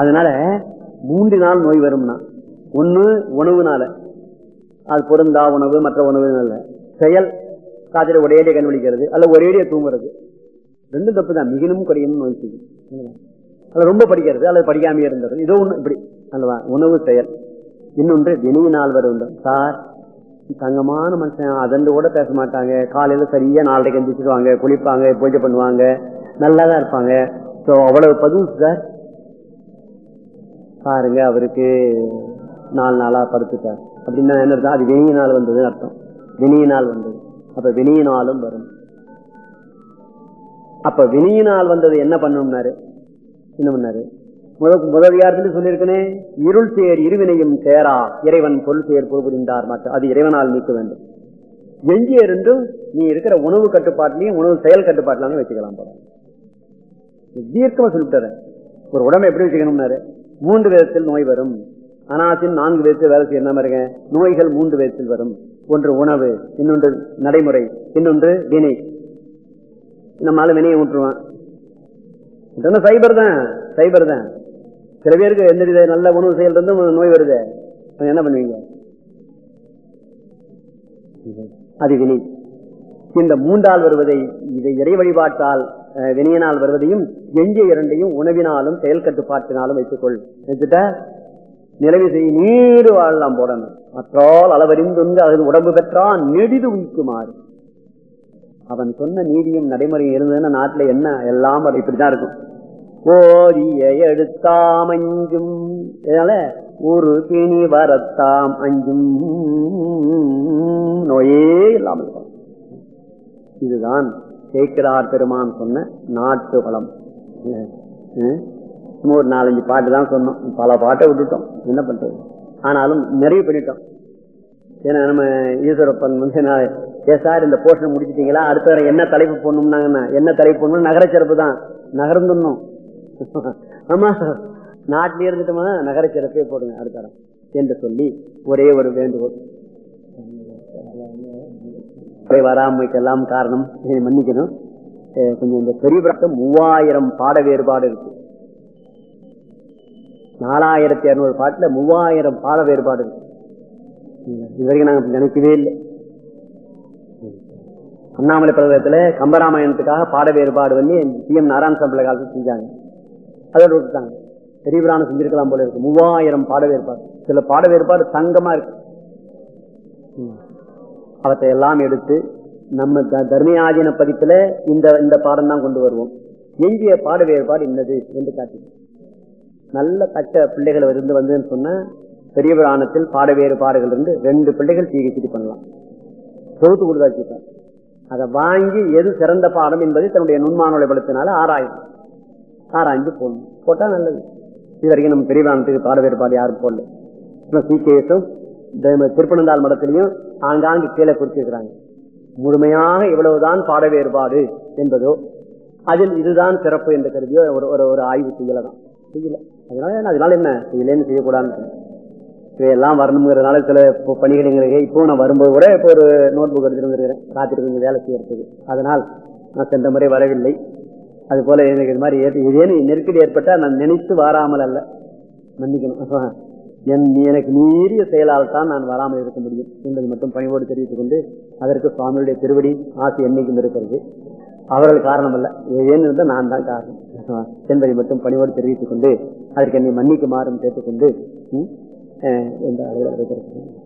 அதனால மூன்று நாள் நோய் வரும்னா ஒண்ணு உணவுனால. அது பொருந்தா உணவு மற்ற உணவு செயல் காத்திர ஒரேடிய கண்டுபிடிக்கிறது அல்ல ஒரேடிய தூங்குறது. ரெண்டும் தப்பு தான் மிகினும் குறையும் நோய் செய்யும். அது ரொம்ப படிக்கிறது அல்லது படிக்காமையே இருந்தது இதோ ஒண்ணு இப்படி அல்லவா? உணவு செயல். இன்னொன்று வினையினால் வருகின்ற சார் தங்கமான மனுஷன் அதன் கூட பேச மாட்டாங்க. காலையில சரியா நாலரைக்கு எந்திரிச்சிருவாங்க குளிப்பாங்க பூஜை பண்ணுவாங்க நல்லா தான் இருப்பாங்க. ஸோ அவ்வளவு பதிவு சார். பாருங்க அவருக்கு நாலு நாளா படுத்துட்டார். அப்படின்னா என்ன அது அது வினையினால் வந்ததுன்னு அர்த்தம். வினையினால் வந்தது. அப்ப வினையினாலும் வரும். அப்ப வினையினால் வந்தது என்ன பண்ணணும்னாரு என்ன பண்ணாரு? முதல் முதலியாரத்தில் சொல்லியிருக்கனே இருள் சேர் இருவினையும் சேரா இறைவன் பொருள் சேர் பொருள் புரிந்தார் மாற்ற. அது இறைவனால் நீக்க வேண்டும். எஞ்சிய இருந்தும் நீ இருக்கிற உணவு கட்டுப்பாட்டிலையும் உணவு செயல் கட்டுப்பாட்டிலாமே வச்சுக்கலாம் போல. தீர்க்கமா சொல்லிட்டு ஒரு உடம்பு எப்படி வச்சுக்கணும்னாரு? மூன்று விதத்தில் நோய் வரும். அனாசின் நான்கு விதத்தில் வேலை செய்ய என்ன இருங்க நோய்கள் மூன்று விதத்தில் வரும். ஒன்று உணவு இன்னொன்று நடைமுறை இன்னொன்று வினை. நம்மளால வினையை ஊற்றுவான். இதெல்லாம் சைபர் தான் சைபர் தான். சில பேருக்கு எந்த வித நல்ல உணவு செயல் இருந்தும் நோய் வருது. என்ன பண்ணுவீங்க? அது வினை. இந்த மூன்றால் வருவதை இதை இறை வழிபாட்டால் வினையினால் வருவதையும் எஞ்சிய இரண்டையும் உணவினாலும் செயல் கட்டுப்பாட்டினாலும் வைத்துக்கொள். வச்சுட்ட நிலவி செய் நீடு வாழலாம் போடணும். மற்றால் அளவறிந்து அது உடம்பு பெற்றான் நெடிது உயிக்குமாறு. அவன் சொன்ன நீதியும் நடைமுறையும் இருந்ததுன்னா நாட்டுல என்ன? எல்லாம் அது இப்படிதான் இருக்கும். கோரிய எடுத்தாம் அஞ்சும். இதனால ஒரு பிணி வரத்தாம் அஞ்சும். நோயே இல்லாமல் இதுதான் சேக்கிரார் பெருமான் சொன்ன நாட்டு வளம். ஒரு நாலஞ்சு பாட்டு தான் சொன்னோம். பல பாட்டை விட்டுட்டோம். என்ன பண்றது? ஆனாலும் நிறைய பண்ணிட்டோம். ஏன்னா நம்ம ஈஸ்வரப்பன் வந்து நான் ஏ சார் இந்த போர்ஷன் முடிச்சிட்டீங்களா? அடுத்த வர என்ன தலைப்பு போடணும்னாங்கன்னா என்ன தலைப்பு போடணும் நகரச்சிறப்பு தான். நகர்ந்துடணும். ஆமா. நாட்டிலே இருந்துட்டோமா நகரச்சிறப்பே போடுங்க அடுத்த வாரம். என்று சொல்லி ஒரே ஒரு வேண்டுகோள். குறை வராமைக்கெல்லாம் காரணம். மன்னிக்கணும். கொஞ்சம் இந்த பெரிய பக்கம் மூவாயிரம் பாட வேறுபாடு இருக்கு. நாலாயிரத்தி இரநூறு பாட்டுல மூவாயிரம் பாட வேறுபாடு இருக்கு. இது வரைக்கும் நாங்க நினைக்கவே இல்லை. அண்ணாமலை பிரதேசத்துல கம்பராமாயணத்துக்காக பாட வேறுபாடு வந்து சி எம் நாராயணசாமி பிள்ளை காலத்தில் செஞ்சாங்க. அதோட விட்டுட்டாங்க. பெரிய பிராணம் செஞ்சிருக்கலாம் போல இருக்கு. மூவாயிரம் பாட வேறுபாடு. சில பாட வேறுபாடு தங்கமா இருக்கு. அவற்றை எல்லாம் எடுத்து நம்ம த- தர்மியாதீன பதிப்புல இந்த இந்த பாடம் தான் கொண்டு வருவோம். எஞ்சிய பாட வேறுபாடு என்னது என்று காட்டி நல்ல கட்ட பிள்ளைகள் இருந்து வந்ததுன்னு சொன்னா பெரிய புராணத்தில் பாட வேறுபாடுகள் இருந்து ரெண்டு பிள்ளைகள் சிகிச்சை பண்ணலாம். தொகுத்து கொடுத்தாச்சு அதை வாங்கி எது சிறந்த பாடம் என்பதை தன்னுடைய நுண்மானோட பலத்தினால ஆராயும். ஆராய்ந்து போடணும். போட்டா நல்லது. இது வரைக்கும் நம்ம பெரிய புராணத்துக்கு பாட வேறுபாடு யாரும் போடல. சீக்கியசும் திருப்பனந்தாள் மடத்திலையும் ஆங்காங்கு கீழே குறிச்சிருக்கிறாங்க. முழுமையாக இவ்வளவுதான் பாட வேறுபாடு என்பதோ அதில் இதுதான் சிறப்பு என்று கருதியோ ஒரு ஒரு ஒரு ஆய்வு செய்யலாம் செய்யல. அதனால அதனால என்ன? செய்யலன்னு செய்யக்கூடாதுன்னு இவையெல்லாம் வரணுங்கிறதுனால சில ப- பணிகள் எங்களுக்கு இப்போ நான் வரும்போது கூட இப்போ ஒரு நோட் புக் எடுத்துட்டு வந்துருக்கிறேன். ராத்திரி கொஞ்சம் வேலை செய்யறதுக்கு. அதனால் நான் சென்ற முறை வரவில்லை. அது போல எனக்கு இது மாதிரி ஏற்ப- ஏதேனும் நெருக்கடி ஏற்பட்டால் நான் நினைத்து வாராமல் அல்ல. மன்னிக்கணும். என் எனக்கு மீறிய செயலால் தான் நான் வராமல் இருக்க முடியும் என்பது மட்டும் பணிவோடு தெரிவித்துக் கொண்டு அதற்கு சுவாமியுடைய திருவடி ஆசை என்னைக்கும் இருக்கிறது. அவர்கள் காரணம் அல்ல ஏன்னு இருந்தால் நான் தான் காரணம். என்பதை மட்டும் பணிவோடு தெரிவித்துக் கொண்டு அதற்கு என்னை மன்னிக்குமாறும் கேட்டுக்கொண்டு ம், இந்த அளவில்